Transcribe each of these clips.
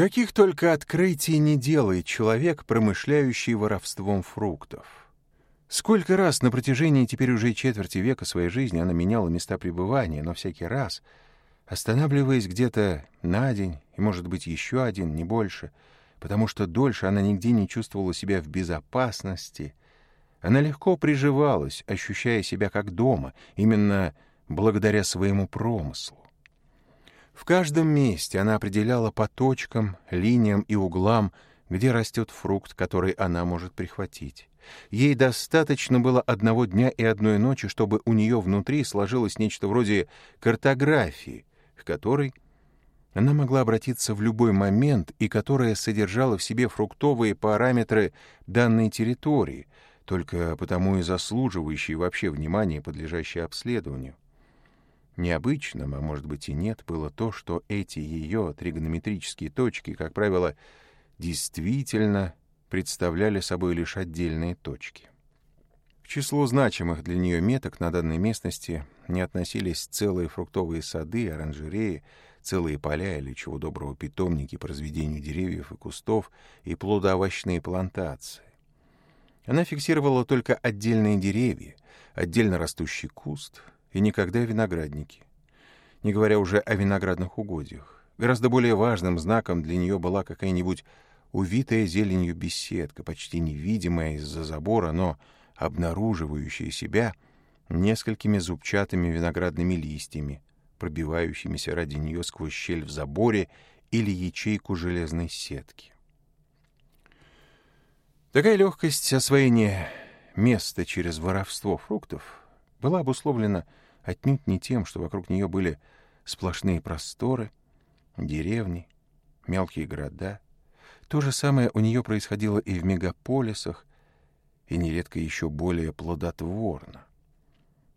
Каких только открытий не делает человек, промышляющий воровством фруктов. Сколько раз на протяжении теперь уже четверти века своей жизни она меняла места пребывания, но всякий раз, останавливаясь где-то на день, и, может быть, еще один, не больше, потому что дольше она нигде не чувствовала себя в безопасности, она легко приживалась, ощущая себя как дома, именно благодаря своему промыслу. В каждом месте она определяла по точкам, линиям и углам, где растет фрукт, который она может прихватить. Ей достаточно было одного дня и одной ночи, чтобы у нее внутри сложилось нечто вроде картографии, к которой она могла обратиться в любой момент и которая содержала в себе фруктовые параметры данной территории, только потому и заслуживающие вообще внимания, подлежащие обследованию. Необычным, а может быть и нет, было то, что эти ее тригонометрические точки, как правило, действительно представляли собой лишь отдельные точки. К числу значимых для нее меток на данной местности не относились целые фруктовые сады, оранжереи, целые поля или чего доброго питомники по разведению деревьев и кустов и плодоовощные плантации. Она фиксировала только отдельные деревья, отдельно растущий куст — и никогда виноградники. Не говоря уже о виноградных угодьях. Гораздо более важным знаком для нее была какая-нибудь увитая зеленью беседка, почти невидимая из-за забора, но обнаруживающая себя несколькими зубчатыми виноградными листьями, пробивающимися ради нее сквозь щель в заборе или ячейку железной сетки. Такая легкость освоения места через воровство фруктов была обусловлена отнюдь не тем, что вокруг нее были сплошные просторы, деревни, мелкие города. То же самое у нее происходило и в мегаполисах, и нередко еще более плодотворно.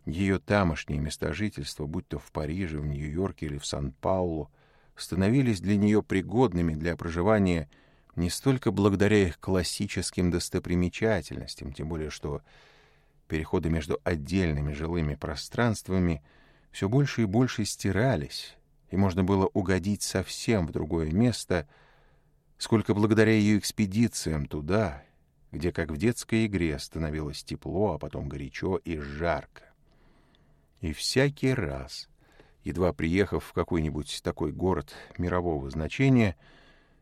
Ее тамошние места жительства, будь то в Париже, в Нью-Йорке или в Сан-Паулу, становились для нее пригодными для проживания не столько благодаря их классическим достопримечательностям, тем более что Переходы между отдельными жилыми пространствами все больше и больше стирались, и можно было угодить совсем в другое место, сколько благодаря ее экспедициям туда, где, как в детской игре, становилось тепло, а потом горячо и жарко. И всякий раз, едва приехав в какой-нибудь такой город мирового значения,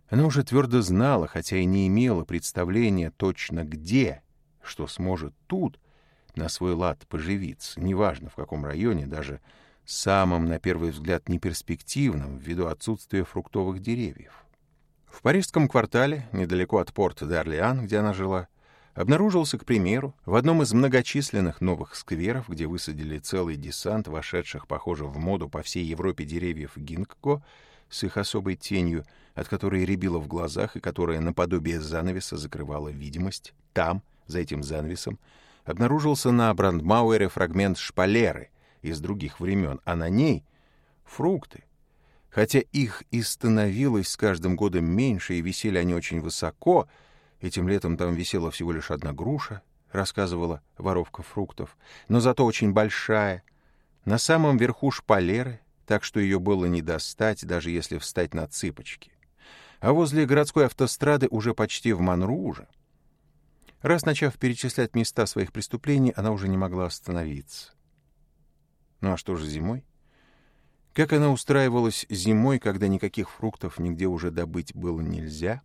она уже твердо знала, хотя и не имела представления точно где, что сможет тут, на свой лад поживиться, неважно в каком районе, даже самым, на первый взгляд, неперспективным ввиду отсутствия фруктовых деревьев. В парижском квартале, недалеко от порта Дарлиан, где она жила, обнаружился, к примеру, в одном из многочисленных новых скверов, где высадили целый десант вошедших, похоже, в моду по всей Европе деревьев гинкго, с их особой тенью, от которой рябило в глазах и которая наподобие занавеса закрывала видимость, там, за этим занавесом, обнаружился на Брандмауэре фрагмент шпалеры из других времен, а на ней — фрукты. Хотя их и становилось с каждым годом меньше, и висели они очень высоко, этим летом там висела всего лишь одна груша, рассказывала воровка фруктов, но зато очень большая, на самом верху шпалеры, так что ее было не достать, даже если встать на цыпочки. А возле городской автострады уже почти в Манруже — Раз начав перечислять места своих преступлений, она уже не могла остановиться. Ну а что же зимой? Как она устраивалась зимой, когда никаких фруктов нигде уже добыть было нельзя?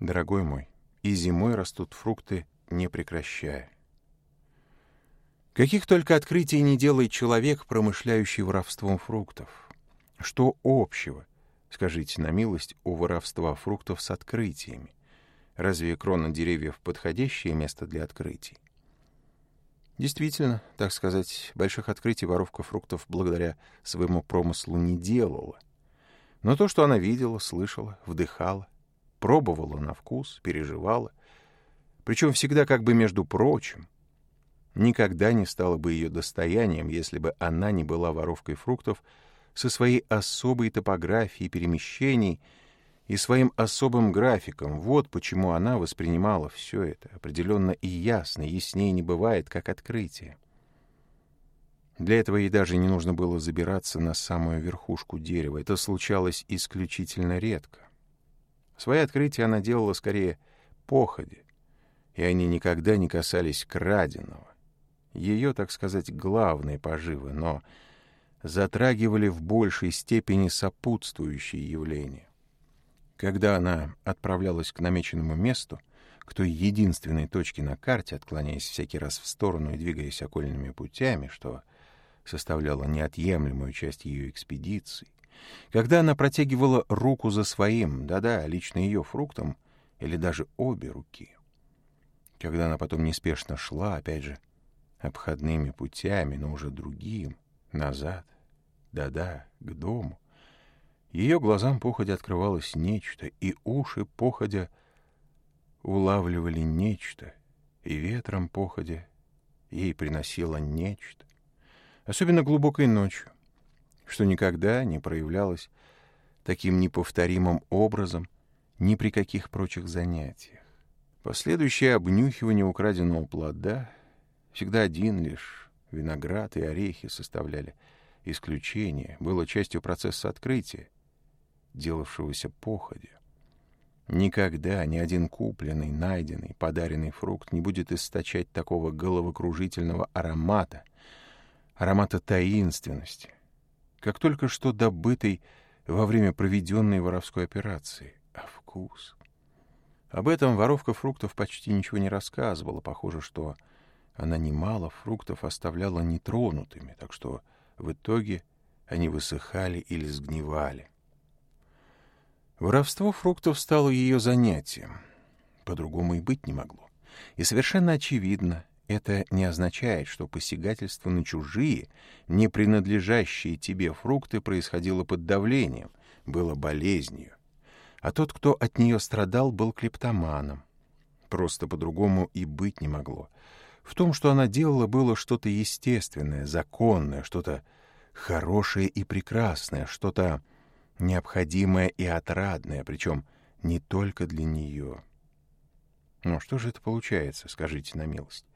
Дорогой мой, и зимой растут фрукты, не прекращая. Каких только открытий не делает человек, промышляющий воровством фруктов. Что общего, скажите на милость, у воровства фруктов с открытиями? Разве кроны деревьев подходящее место для открытий? Действительно, так сказать, больших открытий воровка фруктов благодаря своему промыслу не делала. Но то, что она видела, слышала, вдыхала, пробовала на вкус, переживала, причем всегда как бы между прочим, никогда не стало бы ее достоянием, если бы она не была воровкой фруктов со своей особой топографией перемещений — и своим особым графиком. Вот почему она воспринимала все это. Определенно и ясно, яснее не бывает, как открытие. Для этого ей даже не нужно было забираться на самую верхушку дерева. Это случалось исключительно редко. Свои открытия она делала скорее походе, и они никогда не касались краденого. Ее, так сказать, главные поживы, но затрагивали в большей степени сопутствующие явления. Когда она отправлялась к намеченному месту, к той единственной точке на карте, отклоняясь всякий раз в сторону и двигаясь окольными путями, что составляло неотъемлемую часть ее экспедиции, когда она протягивала руку за своим, да-да, лично ее фруктом, или даже обе руки, когда она потом неспешно шла, опять же, обходными путями, но уже другим, назад, да-да, к дому, ее глазам походя открывалось нечто, и уши походя улавливали нечто, и ветром походя ей приносило нечто, особенно глубокой ночью, что никогда не проявлялось таким неповторимым образом ни при каких прочих занятиях. Последующее обнюхивание украденного плода всегда один лишь виноград и орехи составляли исключение, было частью процесса открытия, делавшегося походе. Никогда ни один купленный, найденный, подаренный фрукт не будет источать такого головокружительного аромата, аромата таинственности, как только что добытый во время проведенной воровской операции. А вкус... Об этом воровка фруктов почти ничего не рассказывала. Похоже, что она немало фруктов оставляла нетронутыми, так что в итоге они высыхали или сгнивали. Воровство фруктов стало ее занятием. По-другому и быть не могло. И совершенно очевидно, это не означает, что посягательство на чужие, не принадлежащие тебе фрукты происходило под давлением, было болезнью. А тот, кто от нее страдал, был клептоманом. Просто по-другому и быть не могло. В том, что она делала, было что-то естественное, законное, что-то хорошее и прекрасное, что-то необходимое и отрадное, причем не только для нее. Но ну, а что же это получается, скажите на милость?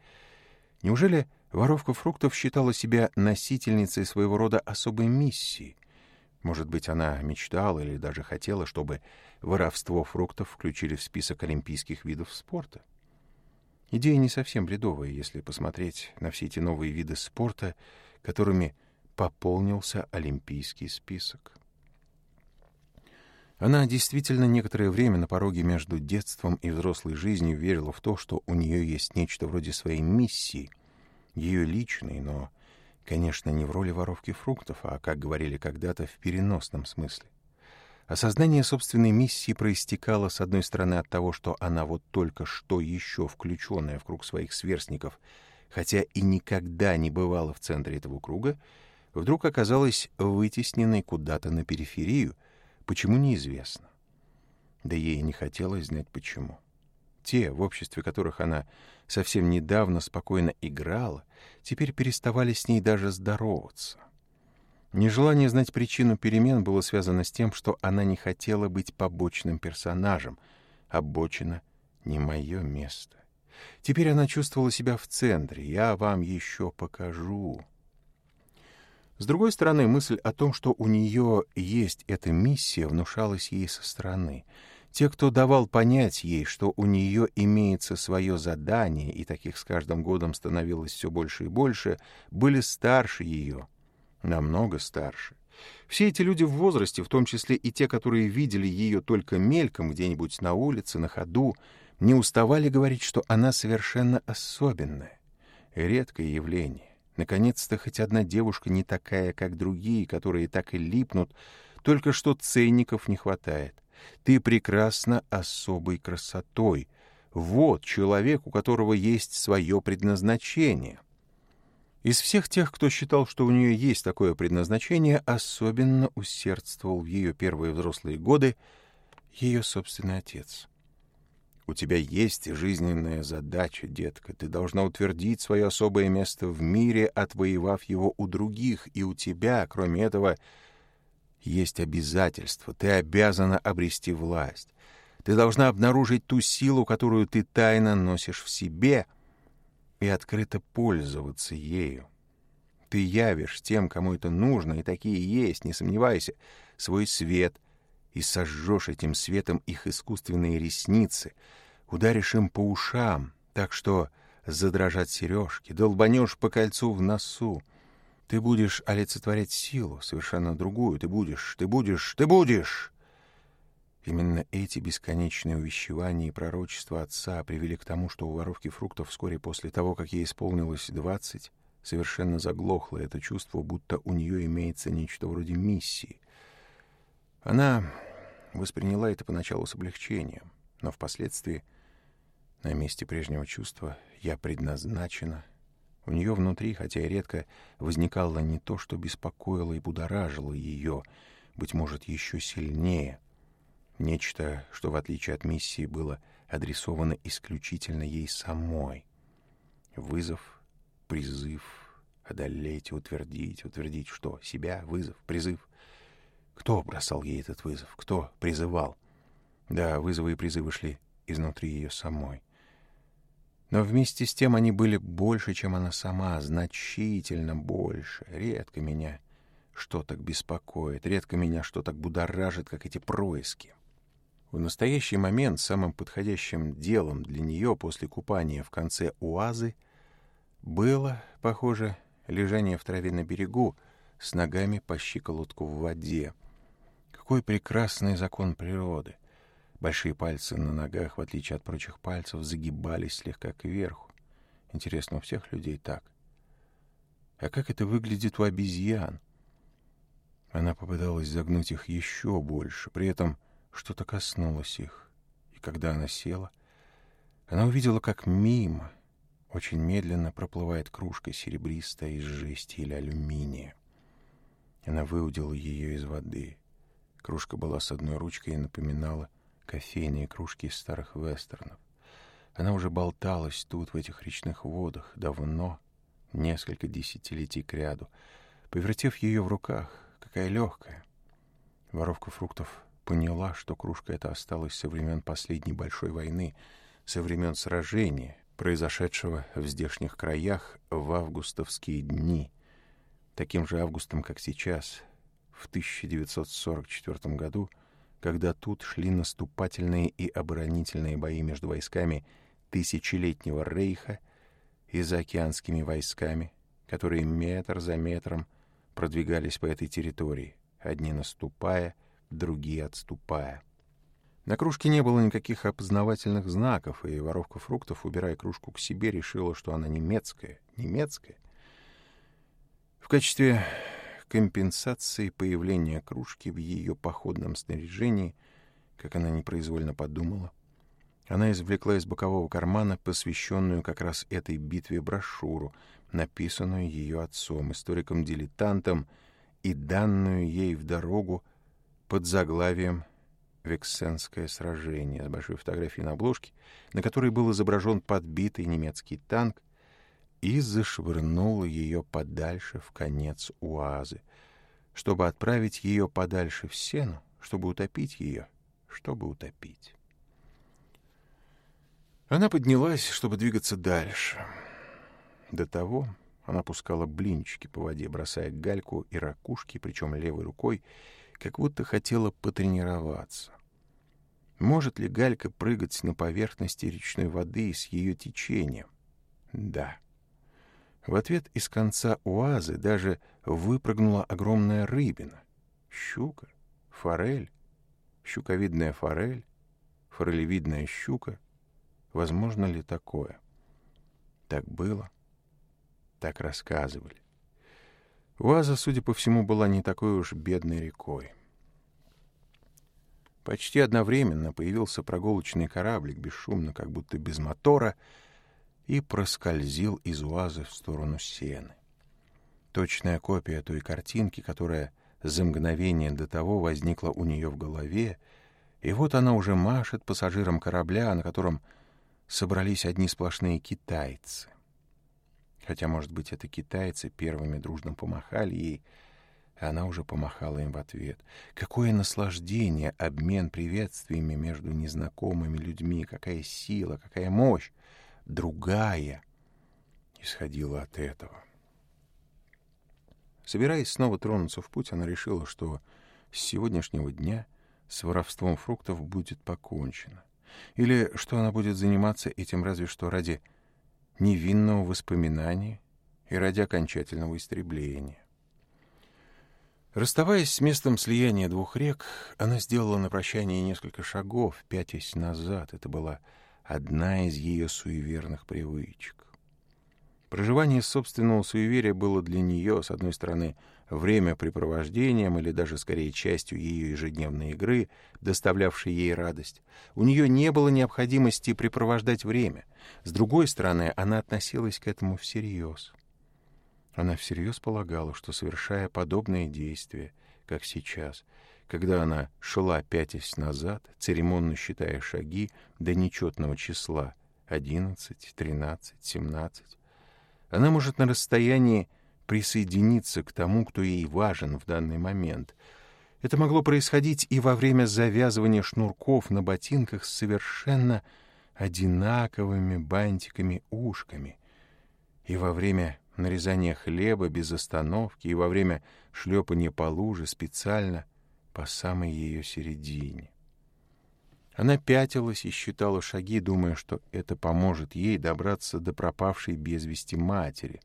Неужели воровка фруктов считала себя носительницей своего рода особой миссии? Может быть, она мечтала или даже хотела, чтобы воровство фруктов включили в список олимпийских видов спорта? Идея не совсем бредовая, если посмотреть на все эти новые виды спорта, которыми пополнился олимпийский список. Она действительно некоторое время на пороге между детством и взрослой жизнью верила в то, что у нее есть нечто вроде своей миссии, ее личной, но, конечно, не в роли воровки фруктов, а, как говорили когда-то, в переносном смысле. Осознание собственной миссии проистекало, с одной стороны, от того, что она вот только что еще включенная в круг своих сверстников, хотя и никогда не бывала в центре этого круга, вдруг оказалась вытесненной куда-то на периферию — Почему неизвестно. Да ей не хотелось знать почему. Те, в обществе которых она совсем недавно спокойно играла, теперь переставали с ней даже здороваться. Нежелание знать причину перемен было связано с тем, что она не хотела быть побочным персонажем. Обочина — не мое место. Теперь она чувствовала себя в центре. «Я вам еще покажу». С другой стороны, мысль о том, что у нее есть эта миссия, внушалась ей со стороны. Те, кто давал понять ей, что у нее имеется свое задание, и таких с каждым годом становилось все больше и больше, были старше ее, намного старше. Все эти люди в возрасте, в том числе и те, которые видели ее только мельком где-нибудь на улице, на ходу, не уставали говорить, что она совершенно особенная, редкое явление. Наконец-то хоть одна девушка не такая, как другие, которые так и липнут, только что ценников не хватает. Ты прекрасна особой красотой. Вот человек, у которого есть свое предназначение. Из всех тех, кто считал, что у нее есть такое предназначение, особенно усердствовал в ее первые взрослые годы ее собственный отец. У тебя есть жизненная задача, детка. Ты должна утвердить свое особое место в мире, отвоевав его у других. И у тебя, кроме этого, есть обязательство. Ты обязана обрести власть. Ты должна обнаружить ту силу, которую ты тайно носишь в себе, и открыто пользоваться ею. Ты явишь тем, кому это нужно, и такие есть, не сомневайся, свой свет — и сожжешь этим светом их искусственные ресницы, ударишь им по ушам, так что задрожат сережки, долбанешь по кольцу в носу. Ты будешь олицетворять силу, совершенно другую. Ты будешь, ты будешь, ты будешь!» Именно эти бесконечные увещевания и пророчества отца привели к тому, что у воровки фруктов вскоре после того, как ей исполнилось двадцать, совершенно заглохло это чувство, будто у нее имеется нечто вроде миссии. Она восприняла это поначалу с облегчением, но впоследствии на месте прежнего чувства «я предназначена» у нее внутри, хотя и редко, возникало не то, что беспокоило и будоражило ее, быть может, еще сильнее, нечто, что, в отличие от миссии, было адресовано исключительно ей самой. Вызов, призыв, одолеть, утвердить, утвердить что? Себя, вызов, призыв — кто бросал ей этот вызов? Кто призывал? Да, вызовы и призывы шли изнутри ее самой. Но вместе с тем они были больше, чем она сама, значительно больше. Редко меня что так беспокоит, редко меня что так будоражит, как эти происки. В настоящий момент самым подходящим делом для нее после купания в конце уазы было, похоже, лежание в траве на берегу с ногами по щиколотку в воде — какой прекрасный закон природы!» Большие пальцы на ногах, в отличие от прочих пальцев, загибались слегка кверху. Интересно, у всех людей так. А как это выглядит у обезьян? Она попыталась загнуть их еще больше, при этом что-то коснулось их. И когда она села, она увидела, как мимо, очень медленно проплывает кружка серебристая из жести или алюминия. Она выудила ее из воды — Кружка была с одной ручкой и напоминала кофейные кружки из старых вестернов. Она уже болталась тут, в этих речных водах, давно, несколько десятилетий кряду, повертев ее в руках, какая легкая. Воровка фруктов поняла, что кружка эта осталась со времен последней большой войны, со времен сражения, произошедшего в здешних краях в августовские дни, таким же августом, как сейчас — в 1944 году, когда тут шли наступательные и оборонительные бои между войсками тысячелетнего рейха и заокеанскими войсками, которые метр за метром продвигались по этой территории, одни наступая, другие отступая. На кружке не было никаких опознавательных знаков, и воровка фруктов, убирая кружку к себе, решила, что она немецкая. Немецкая? В качестве компенсации появления кружки в ее походном снаряжении, как она непроизвольно подумала. Она извлекла из бокового кармана посвященную как раз этой битве брошюру, написанную ее отцом, историком-дилетантом, и данную ей в дорогу под заглавием «Вексенское сражение» с большой фотографией на обложке, на которой был изображен подбитый немецкий танк, и зашвырнул ее подальше в конец уазы, чтобы отправить ее подальше в сену, чтобы утопить ее, чтобы утопить. Она поднялась, чтобы двигаться дальше. До того она пускала блинчики по воде, бросая гальку и ракушки, причем левой рукой, как будто хотела потренироваться. Может ли галька прыгать на поверхности речной воды с ее течением? Да. — в ответ из конца уазы даже выпрыгнула огромная рыбина. Щука, форель, щуковидная форель, форелевидная щука. Возможно ли такое? Так было, так рассказывали. Уаза, судя по всему, была не такой уж бедной рекой. Почти одновременно появился прогулочный кораблик, бесшумно, как будто без мотора — и проскользил из уазы в сторону сены. Точная копия той картинки, которая за мгновение до того возникла у нее в голове, и вот она уже машет пассажирам корабля, на котором собрались одни сплошные китайцы. Хотя, может быть, это китайцы первыми дружно помахали ей, и она уже помахала им в ответ. Какое наслаждение обмен приветствиями между незнакомыми людьми, какая сила, какая мощь! другая исходила от этого. Собираясь снова тронуться в путь, она решила, что с сегодняшнего дня с воровством фруктов будет покончено. Или что она будет заниматься этим разве что ради невинного воспоминания и ради окончательного истребления. Расставаясь с местом слияния двух рек, она сделала на прощание несколько шагов, пятясь назад. Это была одна из ее суеверных привычек. Проживание собственного суеверия было для нее, с одной стороны, времяпрепровождением или даже скорее частью ее ежедневной игры, доставлявшей ей радость. У нее не было необходимости препровождать время. С другой стороны, она относилась к этому всерьез. Она всерьез полагала, что, совершая подобные действия, как сейчас, когда она шла пятясь назад, церемонно считая шаги до нечетного числа — 11, 13, 17, она может на расстоянии присоединиться к тому, кто ей важен в данный момент. Это могло происходить и во время завязывания шнурков на ботинках с совершенно одинаковыми бантиками-ушками, и во время нарезания хлеба без остановки, и во время шлепания по луже специально — по самой ее середине. Она пятилась и считала шаги, думая, что это поможет ей добраться до пропавшей без вести матери.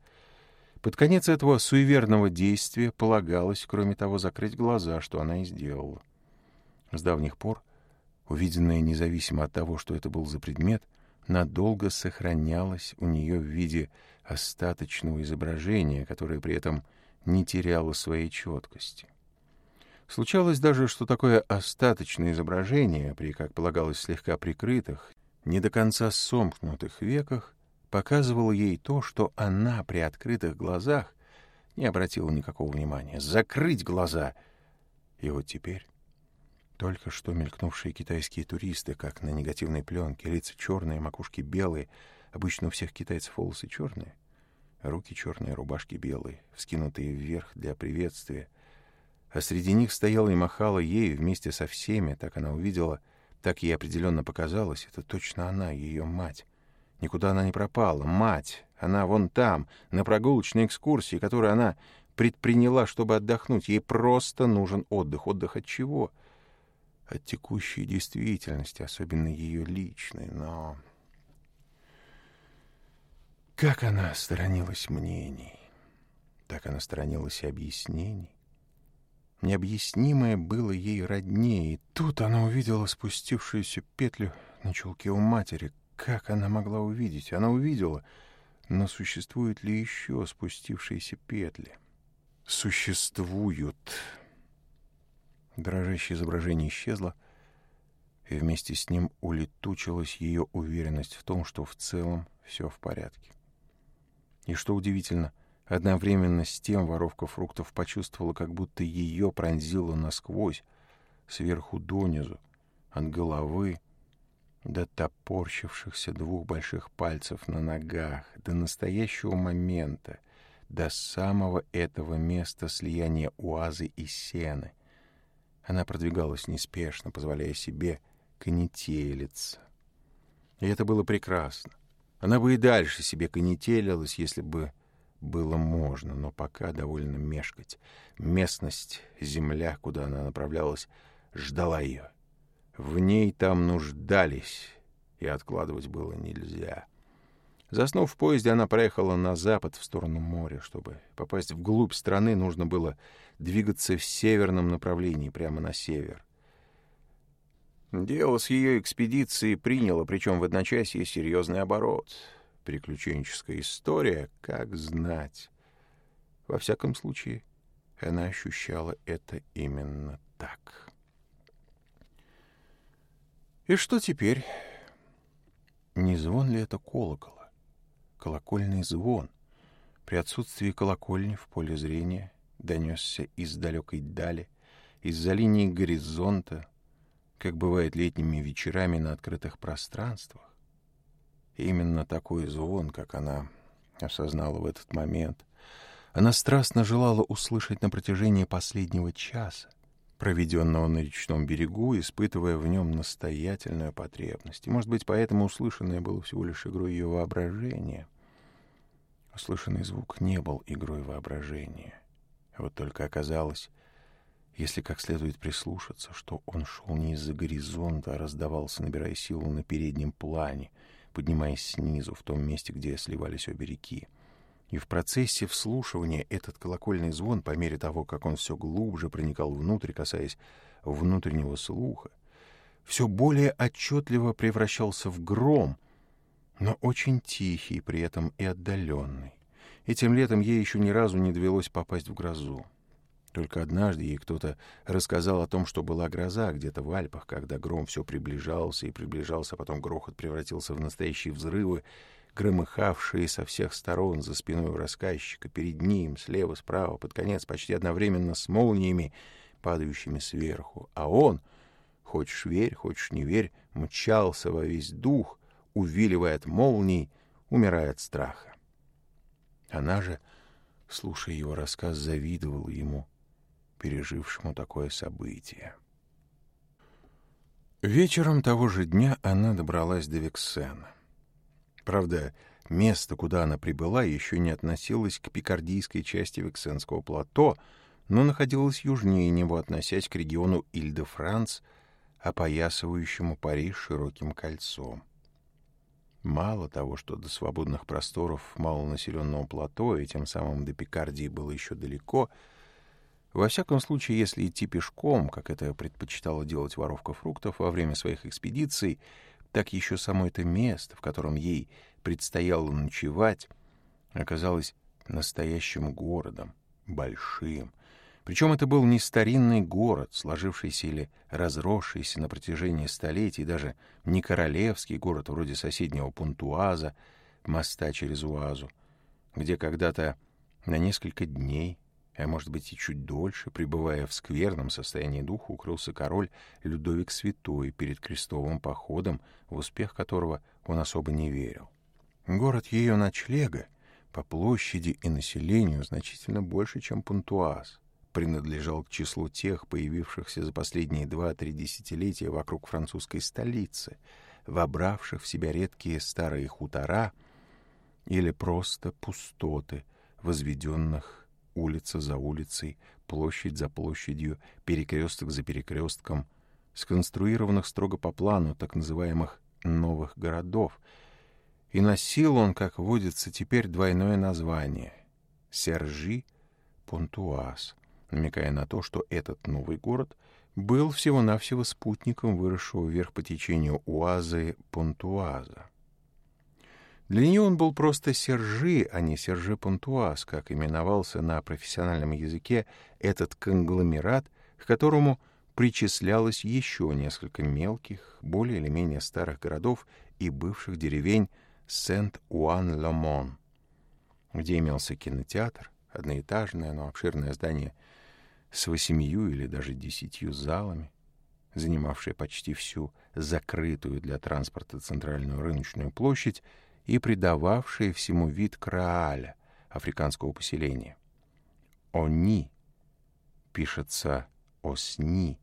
Под конец этого суеверного действия полагалось, кроме того, закрыть глаза, что она и сделала. С давних пор, увиденное независимо от того, что это был за предмет, надолго сохранялось у нее в виде остаточного изображения, которое при этом не теряло своей четкости. Случалось даже, что такое остаточное изображение, при, как полагалось, слегка прикрытых, не до конца сомкнутых веках, показывало ей то, что она при открытых глазах не обратила никакого внимания. Закрыть глаза! И вот теперь... Только что мелькнувшие китайские туристы, как на негативной пленке, лица черные, макушки белые, обычно у всех китайцев волосы черные, руки черные, рубашки белые, вскинутые вверх для приветствия — а среди них стояла и махала ей вместе со всеми, так она увидела, так ей определенно показалось, это точно она, ее мать. Никуда она не пропала, мать, она вон там, на прогулочной экскурсии, которую она предприняла, чтобы отдохнуть. Ей просто нужен отдых. Отдых от чего? От текущей действительности, особенно ее личной, но... Как она сторонилась мнений, так она сторонилась и объяснений. Необъяснимое было ей роднее. Тут она увидела спустившуюся петлю на чулке у матери. Как она могла увидеть? Она увидела. Но существуют ли еще спустившиеся петли? Существуют. Дрожащее изображение исчезло, и вместе с ним улетучилась ее уверенность в том, что в целом все в порядке. И что удивительно — Одновременно с тем воровка фруктов почувствовала, как будто ее пронзило насквозь, сверху донизу, от головы до топорщившихся двух больших пальцев на ногах, до настоящего момента, до самого этого места слияния уазы и сены. Она продвигалась неспешно, позволяя себе конетелиться. И это было прекрасно. Она бы и дальше себе конетелилась, если бы было можно, но пока довольно мешкать. Местность, земля, куда она направлялась, ждала ее. В ней там нуждались, и откладывать было нельзя. Заснув в поезде, она проехала на запад, в сторону моря. Чтобы попасть вглубь страны, нужно было двигаться в северном направлении, прямо на север. Дело с ее экспедицией приняло, причем в одночасье, серьезный оборот — приключенческая история, как знать. Во всяком случае, она ощущала это именно так. И что теперь? Не звон ли это колокола? Колокольный звон. При отсутствии колокольни в поле зрения донесся из далекой дали, из-за линии горизонта, как бывает летними вечерами на открытых пространствах. Именно такой звон, как она, осознала в этот момент. Она страстно желала услышать на протяжении последнего часа, проведенного на речном берегу, испытывая в нем настоятельную потребность. И, может быть, поэтому услышанное было всего лишь игрой ее воображения. Услышанный звук не был игрой воображения. А вот только оказалось, если как следует прислушаться, что он шел не из-за горизонта, а раздавался, набирая силу на переднем плане — поднимаясь снизу, в том месте, где сливались обе реки. И в процессе вслушивания этот колокольный звон, по мере того, как он все глубже проникал внутрь, касаясь внутреннего слуха, все более отчетливо превращался в гром, но очень тихий при этом и отдаленный. Этим летом ей еще ни разу не довелось попасть в грозу. Только однажды ей кто-то рассказал о том, что была гроза где-то в Альпах, когда гром все приближался и приближался, потом грохот превратился в настоящие взрывы, громыхавшие со всех сторон за спиной рассказчика, перед ним, слева, справа, под конец, почти одновременно с молниями, падающими сверху. А он, хочешь верь, хочешь не верь, мчался во весь дух, увиливая от молний, умирая от страха. Она же, слушая его рассказ, завидовала ему — пережившему такое событие. Вечером того же дня она добралась до Вексена. Правда, место, куда она прибыла, еще не относилось к пикардийской части Вексенского плато, но находилось южнее него, относясь к региону Иль-де-Франс, опоясывающему Париж широким кольцом. Мало того, что до свободных просторов малонаселенного плато и тем самым до Пикардии было еще далеко — во всяком случае, если идти пешком, как это предпочитала делать воровка фруктов во время своих экспедиций, так еще само это место, в котором ей предстояло ночевать, оказалось настоящим городом, большим. Причем это был не старинный город, сложившийся или разросшийся на протяжении столетий, даже не королевский город а вроде соседнего Пунтуаза, моста через Уазу, где когда-то на несколько дней а может быть и чуть дольше, пребывая в скверном состоянии духа, укрылся король Людовик Святой перед крестовым походом, в успех которого он особо не верил. Город ее ночлега по площади и населению значительно больше, чем Пунтуаз, принадлежал к числу тех, появившихся за последние два-три десятилетия вокруг французской столицы, вобравших в себя редкие старые хутора или просто пустоты, возведенных улица за улицей, площадь за площадью, перекресток за перекрестком, сконструированных строго по плану так называемых «новых городов», и носил он, как водится, теперь двойное название — Сержи Понтуаз, намекая на то, что этот новый город был всего-навсего спутником выросшего вверх по течению Уазы Понтуаза. Для нее он был просто Сержи, а не Сержи Пунтуас, как именовался на профессиональном языке этот конгломерат, к которому причислялось еще несколько мелких, более или менее старых городов и бывших деревень Сент-Уан-Ламон, где имелся кинотеатр, одноэтажное, но обширное здание с восемью или даже десятью залами, занимавшее почти всю закрытую для транспорта центральную рыночную площадь и придававшие всему вид Крааля, африканского поселения. Они, пишется Осни,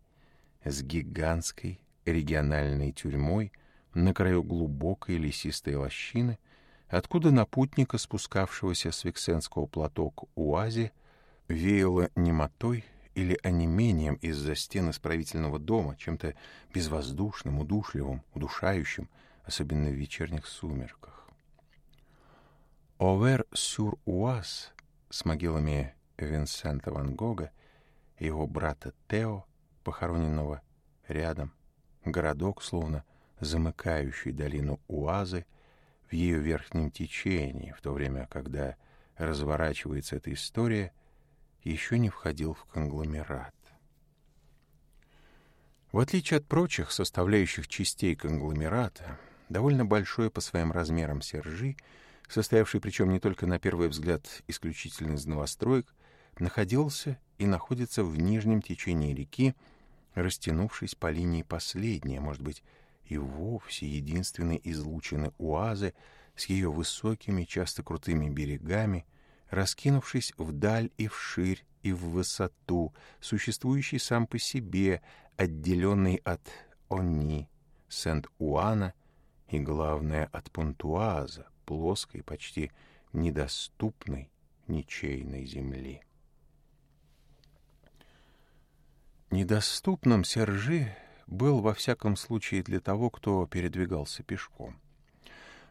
с гигантской региональной тюрьмой на краю глубокой лесистой лощины, откуда на путника, спускавшегося с Вексенского плато к Уазе, веяло немотой или онемением из-за стен исправительного дома, чем-то безвоздушным, удушливым, удушающим, особенно в вечерних сумерках. Овер сюр УАЗ с могилами Винсента Ван Гога и его брата Тео, похороненного рядом, городок, словно замыкающий долину Уазы в ее верхнем течении, в то время, когда разворачивается эта история, еще не входил в конгломерат. В отличие от прочих составляющих частей конгломерата, довольно большое по своим размерам сержи — состоявший причем не только на первый взгляд исключительно из новостроек, находился и находится в нижнем течении реки, растянувшись по линии последней, а может быть, и вовсе единственной излучины Уазы с ее высокими, часто крутыми берегами, раскинувшись вдаль и вширь и в высоту, существующий сам по себе, отделенный от Они, Сент-Уана и, главное, от Пунтуаза, плоской, почти недоступной ничейной земли. Недоступным Сержи был во всяком случае для того, кто передвигался пешком.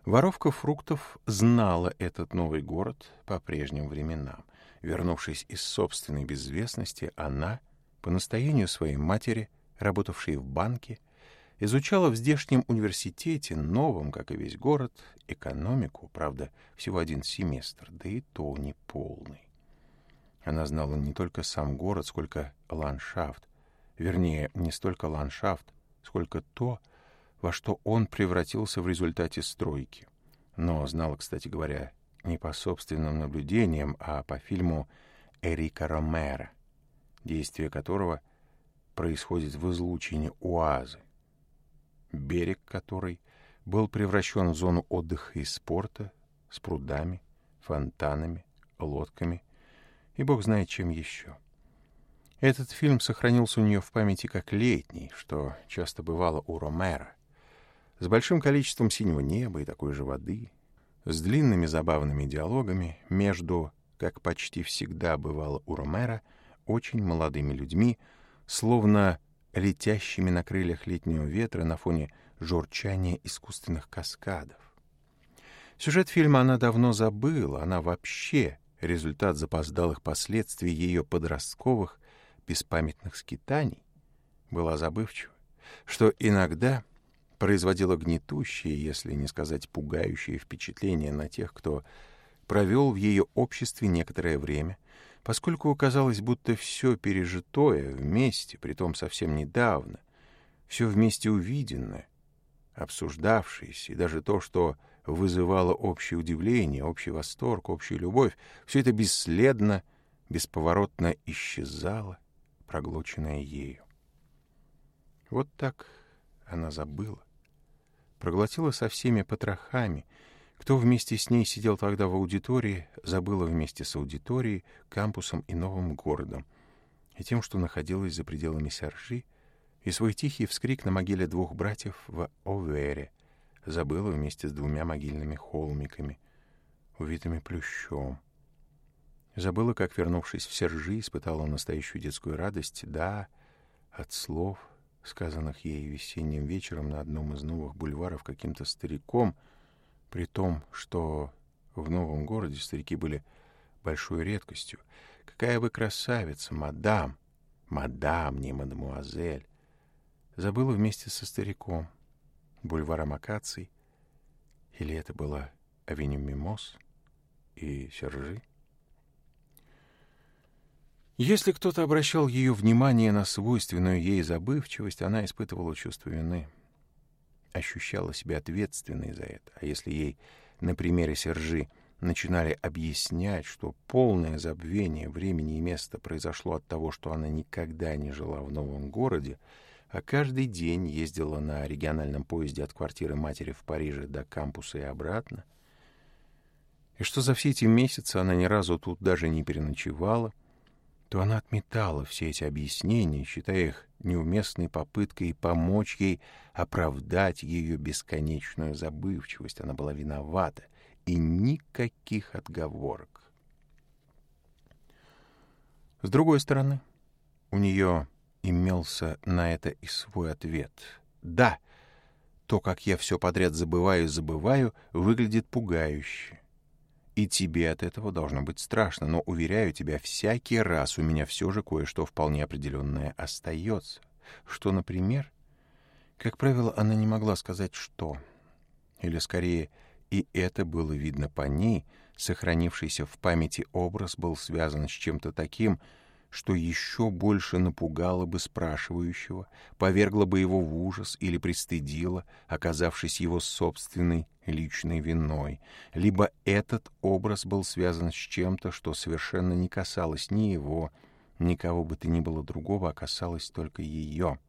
Воровка фруктов знала этот новый город по прежним временам. Вернувшись из собственной безвестности, она, по настоянию своей матери, работавшей в банке, изучала в здешнем университете, новом, как и весь город, экономику, правда, всего один семестр, да и то неполный. Она знала не только сам город, сколько ландшафт, вернее, не столько ландшафт, сколько то, во что он превратился в результате стройки. Но знала, кстати говоря, не по собственным наблюдениям, а по фильму Эрика Ромера, действие которого происходит в излучине Уазы берег которой был превращен в зону отдыха и спорта с прудами, фонтанами, лодками и бог знает чем еще. Этот фильм сохранился у нее в памяти как летний, что часто бывало у Ромера, с большим количеством синего неба и такой же воды, с длинными забавными диалогами между, как почти всегда бывало у Ромера, очень молодыми людьми, словно летящими на крыльях летнего ветра на фоне журчания искусственных каскадов. Сюжет фильма она давно забыла, она вообще результат запоздалых последствий ее подростковых беспамятных скитаний, была забывчива, что иногда производила гнетущее, если не сказать пугающее впечатление на тех, кто провел в ее обществе некоторое время — поскольку оказалось, будто все пережитое вместе, притом совсем недавно, все вместе увиденное, обсуждавшееся, и даже то, что вызывало общее удивление, общий восторг, общую любовь, все это бесследно, бесповоротно исчезало, проглоченное ею. Вот так она забыла, проглотила со всеми потрохами — кто вместе с ней сидел тогда в аудитории, забыла вместе с аудиторией, кампусом и новым городом, и тем, что находилось за пределами Сержи и свой тихий вскрик на могиле двух братьев в Овере забыла вместе с двумя могильными холмиками, увитыми плющом. Забыла, как, вернувшись в Сержи, испытала настоящую детскую радость, да, от слов, сказанных ей весенним вечером на одном из новых бульваров каким-то стариком — при том, что в новом городе старики были большой редкостью. Какая вы красавица, мадам! Мадам, не мадемуазель! Забыла вместе со стариком бульваром акаций, или это была авеню Мимоз и Сержи? Если кто-то обращал ее внимание на свойственную ей забывчивость, она испытывала чувство вины — ощущала себя ответственной за это. А если ей на примере Сержи начинали объяснять, что полное забвение времени и места произошло от того, что она никогда не жила в новом городе, а каждый день ездила на региональном поезде от квартиры матери в Париже до кампуса и обратно, и что за все эти месяцы она ни разу тут даже не переночевала, то она отметала все эти объяснения, считая их неуместной попыткой помочь ей оправдать ее бесконечную забывчивость. Она была виновата, и никаких отговорок. С другой стороны, у нее имелся на это и свой ответ. «Да, то, как я все подряд забываю и забываю, выглядит пугающе. И тебе от этого должно быть страшно, но, уверяю тебя, всякий раз у меня все же кое-что вполне определенное остается. Что, например, как правило, она не могла сказать «что». Или, скорее, и это было видно по ней, сохранившийся в памяти образ был связан с чем-то таким, что еще больше напугало бы спрашивающего, повергло бы его в ужас или пристыдило, оказавшись его собственной личной виной, либо этот образ был связан с чем-то, что совершенно не касалось ни его, ни кого бы то ни было другого, а касалось только ее.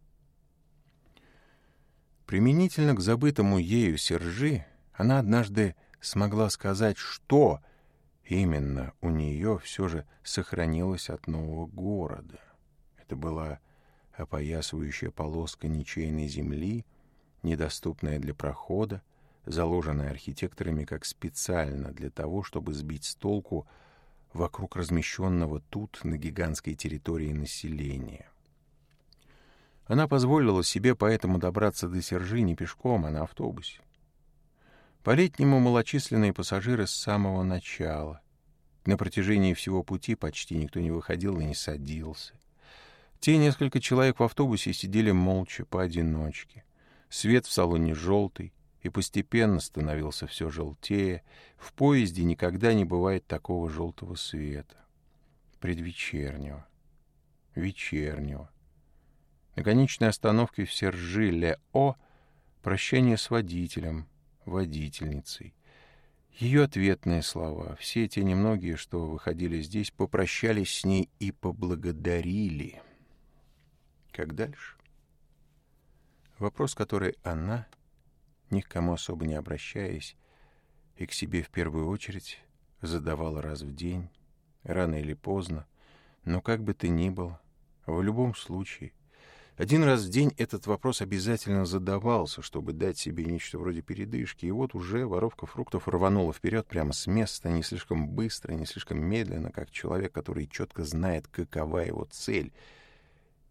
Применительно к забытому ею Сержи, она однажды смогла сказать, что Именно у нее все же сохранилось от нового города. Это была опоясывающая полоска ничейной земли, недоступная для прохода, заложенная архитекторами как специально для того, чтобы сбить с толку вокруг размещенного тут на гигантской территории населения. Она позволила себе поэтому добраться до Сержини пешком, а на автобусе. По-летнему малочисленные пассажиры с самого начала. На протяжении всего пути почти никто не выходил и не садился. Те несколько человек в автобусе сидели молча, поодиночке. Свет в салоне желтый и постепенно становился все желтее. В поезде никогда не бывает такого желтого света. Предвечернего. Вечернего. На конечной остановке в Сержи-Ле-О прощание с водителем — водительницей. Ее ответные слова, все те немногие, что выходили здесь, попрощались с ней и поблагодарили. Как дальше? Вопрос, который она, ни к кому особо не обращаясь, и к себе в первую очередь задавала раз в день, рано или поздно, но как бы ты ни был, в любом случае, один раз в день этот вопрос обязательно задавался, чтобы дать себе нечто вроде передышки, и вот уже воровка фруктов рванула вперед прямо с места, не слишком быстро, не слишком медленно, как человек, который четко знает, какова его цель,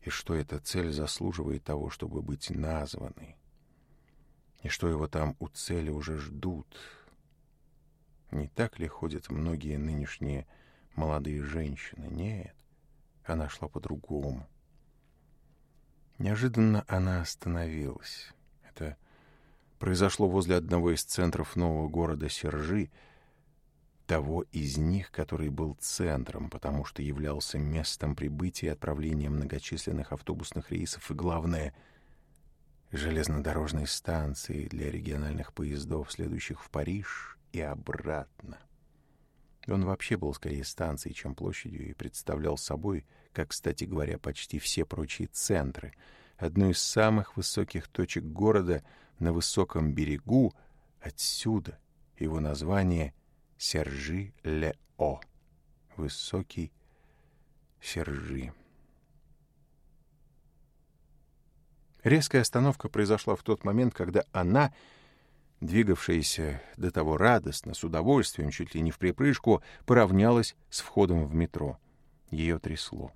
и что эта цель заслуживает того, чтобы быть названной, и что его там у цели уже ждут. Не так ли ходят многие нынешние молодые женщины? Нет, она шла по-другому. Неожиданно она остановилась. Это произошло возле одного из центров нового города Сержи, того из них, который был центром, потому что являлся местом прибытия и отправления многочисленных автобусных рейсов и, главное, железнодорожной станции для региональных поездов, следующих в Париж и обратно. Он вообще был скорее станцией, чем площадью, и представлял собой как, кстати говоря, почти все прочие центры, одно из самых высоких точек города на высоком берегу, отсюда его название Сержи-Ле-О, высокий Сержи. Резкая остановка произошла в тот момент, когда она, двигавшаяся до того радостно, с удовольствием, чуть ли не в припрыжку, поравнялась с входом в метро. Ее трясло.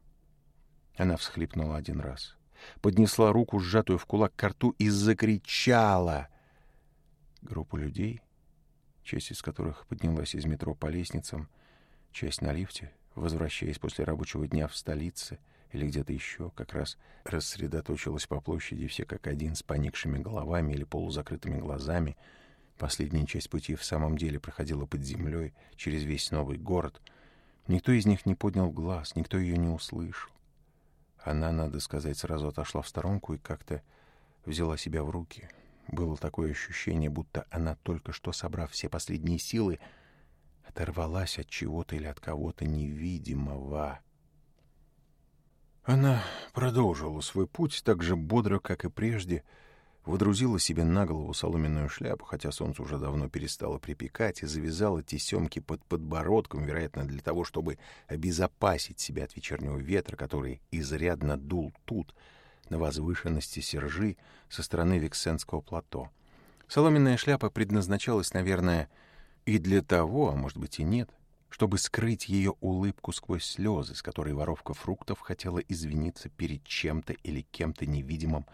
Она всхлипнула один раз. Поднесла руку, сжатую в кулак к рту, и закричала. Группа людей, часть из которых поднялась из метро по лестницам, часть на лифте, возвращаясь после рабочего дня в столице или где-то еще, как раз рассредоточилась по площади все как один с поникшими головами или полузакрытыми глазами. Последняя часть пути в самом деле проходила под землей через весь новый город. Никто из них не поднял глаз, никто ее не услышал. Она, надо сказать, сразу отошла в сторонку и как-то взяла себя в руки. Было такое ощущение, будто она, только что собрав все последние силы, оторвалась от чего-то или от кого-то невидимого. Она продолжила свой путь так же бодро, как и прежде, — Водрузила себе на голову соломенную шляпу, хотя солнце уже давно перестало припекать, и завязала тесемки под подбородком, вероятно, для того, чтобы обезопасить себя от вечернего ветра, который изрядно дул тут, на возвышенности Сержи со стороны Виксенского плато. Соломенная шляпа предназначалась, наверное, и для того, а может быть и нет, чтобы скрыть ее улыбку сквозь слезы, с которой воровка фруктов хотела извиниться перед чем-то или кем-то невидимым,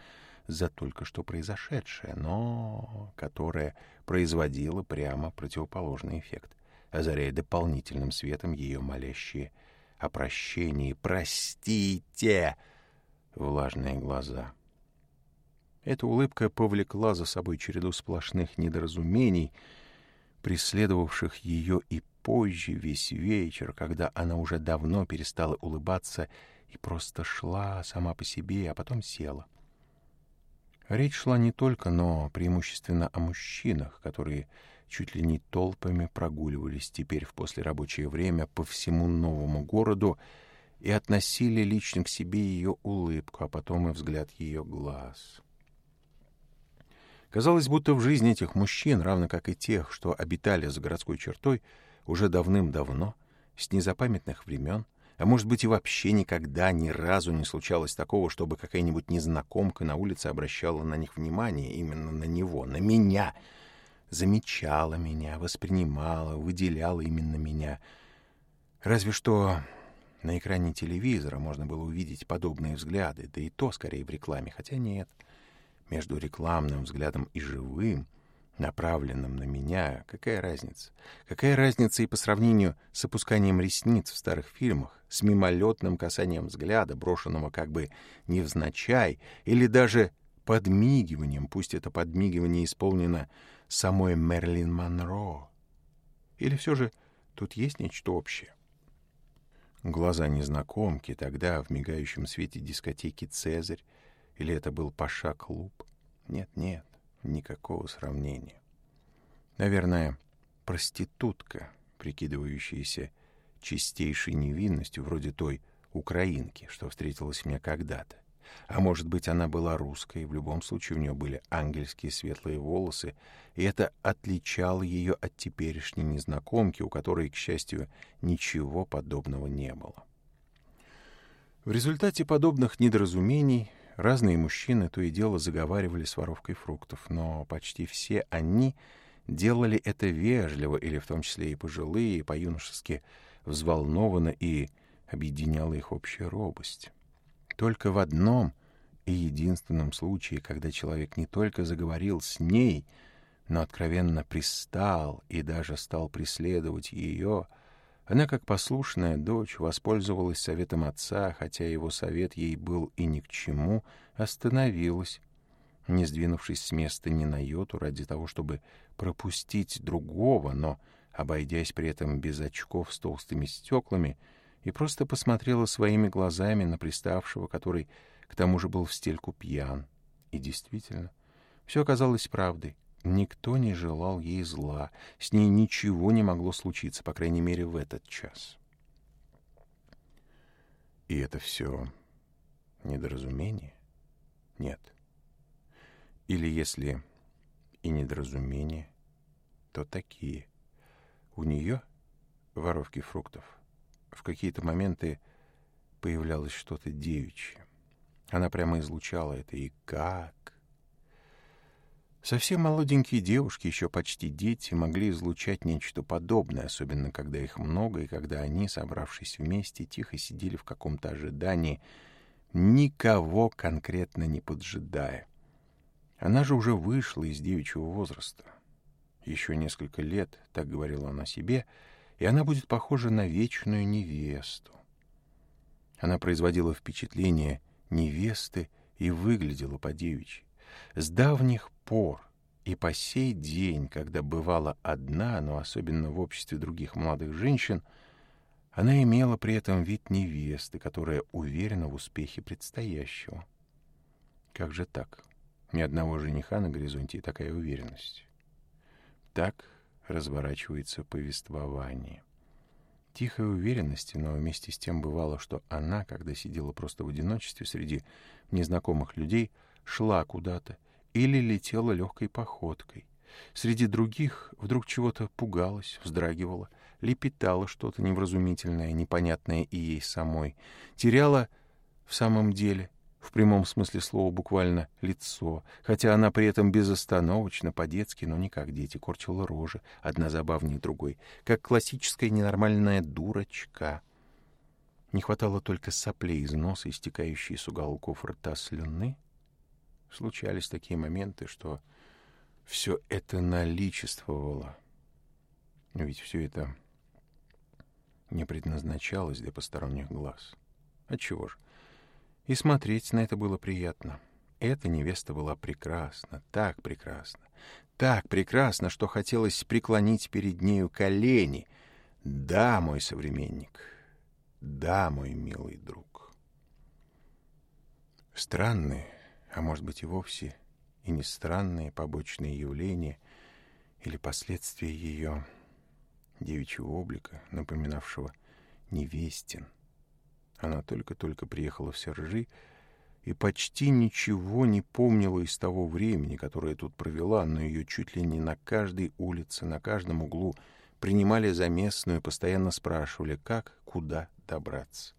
за только что произошедшее, но которое производило прямо противоположный эффект, озаряя дополнительным светом ее молящие о прощении «Простите!» влажные глаза. Эта улыбка повлекла за собой череду сплошных недоразумений, преследовавших ее и позже весь вечер, когда она уже давно перестала улыбаться и просто шла сама по себе, а потом села — Речь шла не только, но преимущественно о мужчинах, которые чуть ли не толпами прогуливались теперь в послерабочее время по всему новому городу и относили лично к себе ее улыбку, а потом и взгляд ее глаз. Казалось, будто в жизни этих мужчин, равно как и тех, что обитали за городской чертой, уже давным-давно, с незапамятных времен — а может быть и вообще никогда ни разу не случалось такого, чтобы какая-нибудь незнакомка на улице обращала на них внимание, именно на него, на меня, замечала меня, воспринимала, выделяла именно меня. Разве что на экране телевизора можно было увидеть подобные взгляды, да и то скорее в рекламе, хотя нет. Между рекламным взглядом и живым — Направленным на меня, какая разница? Какая разница и по сравнению с опусканием ресниц в старых фильмах, с мимолетным касанием взгляда, брошенного как бы невзначай, или даже подмигиванием, пусть это подмигивание исполнено самой Мерлин Монро? Или все же тут есть нечто общее? Глаза незнакомки тогда в мигающем свете дискотеки «Цезарь» или это был Паша-клуб? Нет, нет никакого сравнения. Наверное, проститутка, прикидывающаяся чистейшей невинностью, вроде той украинки, что встретилась мне когда-то. А может быть, она была русской, в любом случае у нее были ангельские светлые волосы, и это отличало ее от теперешней незнакомки, у которой, к счастью, ничего подобного не было. В результате подобных недоразумений Разные мужчины то и дело заговаривали с воровкой фруктов, но почти все они делали это вежливо, или в том числе и пожилые, по-юношески взволнованно, и объединяла их общая робость. Только в одном и единственном случае, когда человек не только заговорил с ней, но откровенно пристал и даже стал преследовать ее, она, как послушная дочь, воспользовалась советом отца, хотя его совет ей был и ни к чему, остановилась, не сдвинувшись с места ни на йоту ради того, чтобы пропустить другого, но обойдясь при этом без очков с толстыми стеклами, и просто посмотрела своими глазами на приставшего, который к тому же был в стельку пьян. И действительно, все оказалось правдой. Никто не желал ей зла, с ней ничего не могло случиться, по крайней мере, в этот час. И это все недоразумение? Нет. Или если и недоразумение, то такие. У нее, воровки фруктов, в какие-то моменты появлялось что-то девичье. Она прямо излучала это, и как Совсем молоденькие девушки, еще почти дети, могли излучать нечто подобное, особенно когда их много, и когда они, собравшись вместе, тихо сидели в каком-то ожидании, никого конкретно не поджидая. Она же уже вышла из девичьего возраста. Еще несколько лет, так говорила она себе, и она будет похожа на вечную невесту. Она производила впечатление невесты и выглядела по девичьи. С давних пор и по сей день, когда бывала одна, но особенно в обществе других молодых женщин, она имела при этом вид невесты, которая уверена в успехе предстоящего. Как же так? Ни одного жениха на горизонте и такая уверенность. Так разворачивается повествование. Тихой уверенности, но вместе с тем бывало, что она, когда сидела просто в одиночестве среди незнакомых людей, шла куда-то или летела легкой походкой. Среди других вдруг чего-то пугалась, вздрагивала, лепетала что-то невразумительное, непонятное и ей самой, теряла в самом деле, в прямом смысле слова буквально, лицо, хотя она при этом безостановочно, по-детски, но не как дети, корчила рожи, одна забавнее другой, как классическая ненормальная дурочка. Не хватало только соплей из носа, истекающей с уголков рта слюны, Случались такие моменты, что все это наличествовало. Ведь все это не предназначалось для посторонних глаз. Отчего же? И смотреть на это было приятно. Эта невеста была прекрасна, так прекрасна, так прекрасна, что хотелось преклонить перед нею колени. Да, мой современник, да, мой милый друг. Странные, а может быть и вовсе, и не странные побочные явления или последствия ее девичьего облика, напоминавшего невестин. Она только-только приехала в Сержи и почти ничего не помнила из того времени, которое тут провела, но ее чуть ли не на каждой улице, на каждом углу принимали за местную, и постоянно спрашивали, как, куда добраться.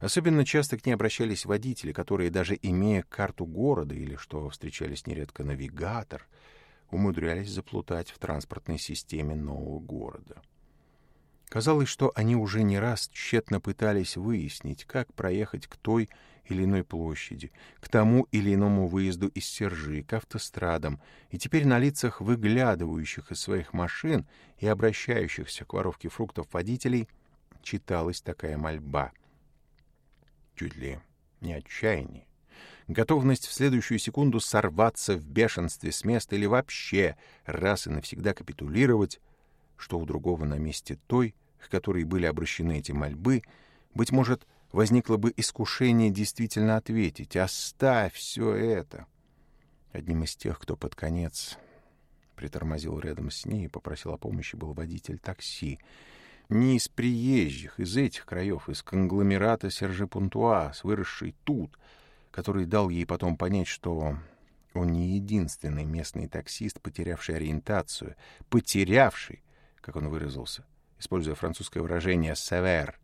Особенно часто к ней обращались водители, которые, даже имея карту города или, что встречались нередко, навигатор, умудрялись заплутать в транспортной системе нового города. Казалось, что они уже не раз тщетно пытались выяснить, как проехать к той или иной площади, к тому или иному выезду из Сержи, к автострадам, и теперь на лицах выглядывающих из своих машин и обращающихся к воровке фруктов водителей читалась такая мольба — чуть ли не отчаянии. Готовность в следующую секунду сорваться в бешенстве с места или вообще раз и навсегда капитулировать, что у другого на месте той, к которой были обращены эти мольбы, быть может, возникло бы искушение действительно ответить «Оставь все это!» Одним из тех, кто под конец притормозил рядом с ней и попросил о помощи, был водитель такси — не из приезжих, из этих краев, из конгломерата Сержи Пунтуаз, выросший тут, который дал ей потом понять, что он не единственный местный таксист, потерявший ориентацию, потерявший, как он выразился, используя французское выражение «север».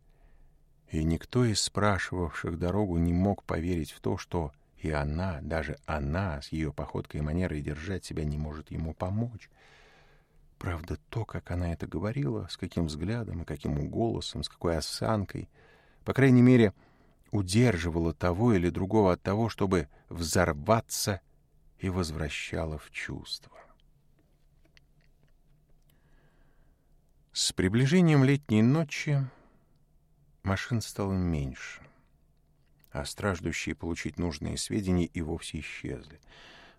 И никто из спрашивавших дорогу не мог поверить в то, что и она, даже она, с ее походкой и манерой держать себя не может ему помочь — Правда, то, как она это говорила, с каким взглядом и каким голосом, с какой осанкой, по крайней мере, удерживала того или другого от того, чтобы взорваться и возвращала в чувство. С приближением летней ночи машин стало меньше, а страждущие получить нужные сведения и вовсе исчезли —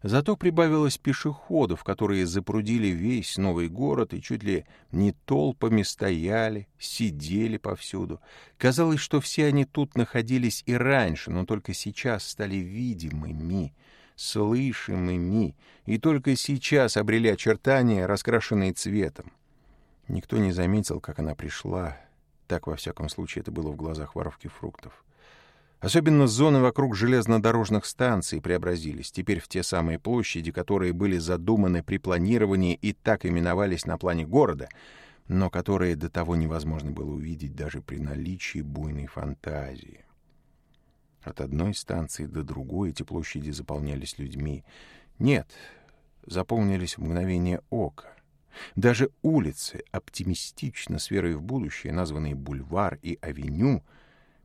Зато прибавилось пешеходов, которые запрудили весь новый город и чуть ли не толпами стояли, сидели повсюду. Казалось, что все они тут находились и раньше, но только сейчас стали видимыми, слышимыми, и только сейчас обрели очертания, раскрашенные цветом. Никто не заметил, как она пришла. Так, во всяком случае, это было в глазах воровки фруктов. Особенно зоны вокруг железнодорожных станций преобразились теперь в те самые площади, которые были задуманы при планировании и так именовались на плане города, но которые до того невозможно было увидеть даже при наличии буйной фантазии. От одной станции до другой эти площади заполнялись людьми. Нет, заполнились в мгновение ока. Даже улицы, оптимистично с верой в будущее, названные «Бульвар» и «Авеню»,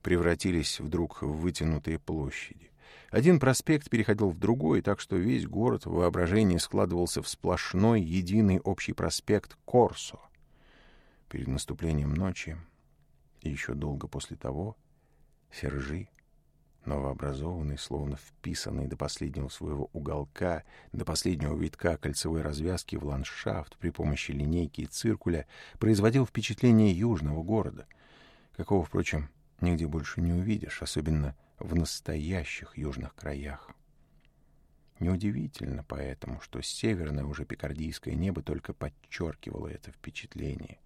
превратились вдруг в вытянутые площади. Один проспект переходил в другой, так что весь город в воображении складывался в сплошной единый общий проспект Корсо. Перед наступлением ночи и еще долго после того Сержи, новообразованный, словно вписанный до последнего своего уголка, до последнего витка кольцевой развязки в ландшафт при помощи линейки и циркуля, производил впечатление южного города, какого, впрочем, Нигде больше не увидишь, особенно в настоящих южных краях. Неудивительно поэтому, что северное уже пикардийское небо только подчеркивало это впечатление.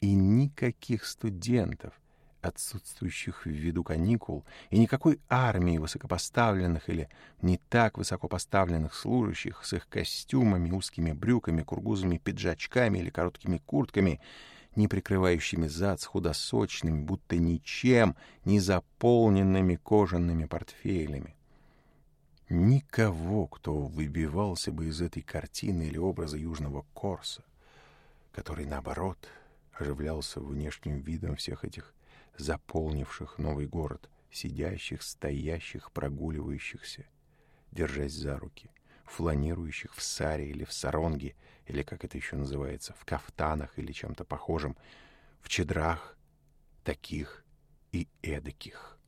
И никаких студентов, отсутствующих ввиду каникул, и никакой армии высокопоставленных или не так высокопоставленных служащих с их костюмами, узкими брюками, кургузами, пиджачками или короткими куртками — не прикрывающими зад с худосочными, будто ничем не заполненными кожаными портфелями. Никого, кто выбивался бы из этой картины или образа южного корса, который, наоборот, оживлялся внешним видом всех этих заполнивших новый город, сидящих, стоящих, прогуливающихся, держась за руки, фланирующих в саре или в саронге, или как это еще называется, в кафтанах или чем-то похожем, в чедрах таких и эдаких.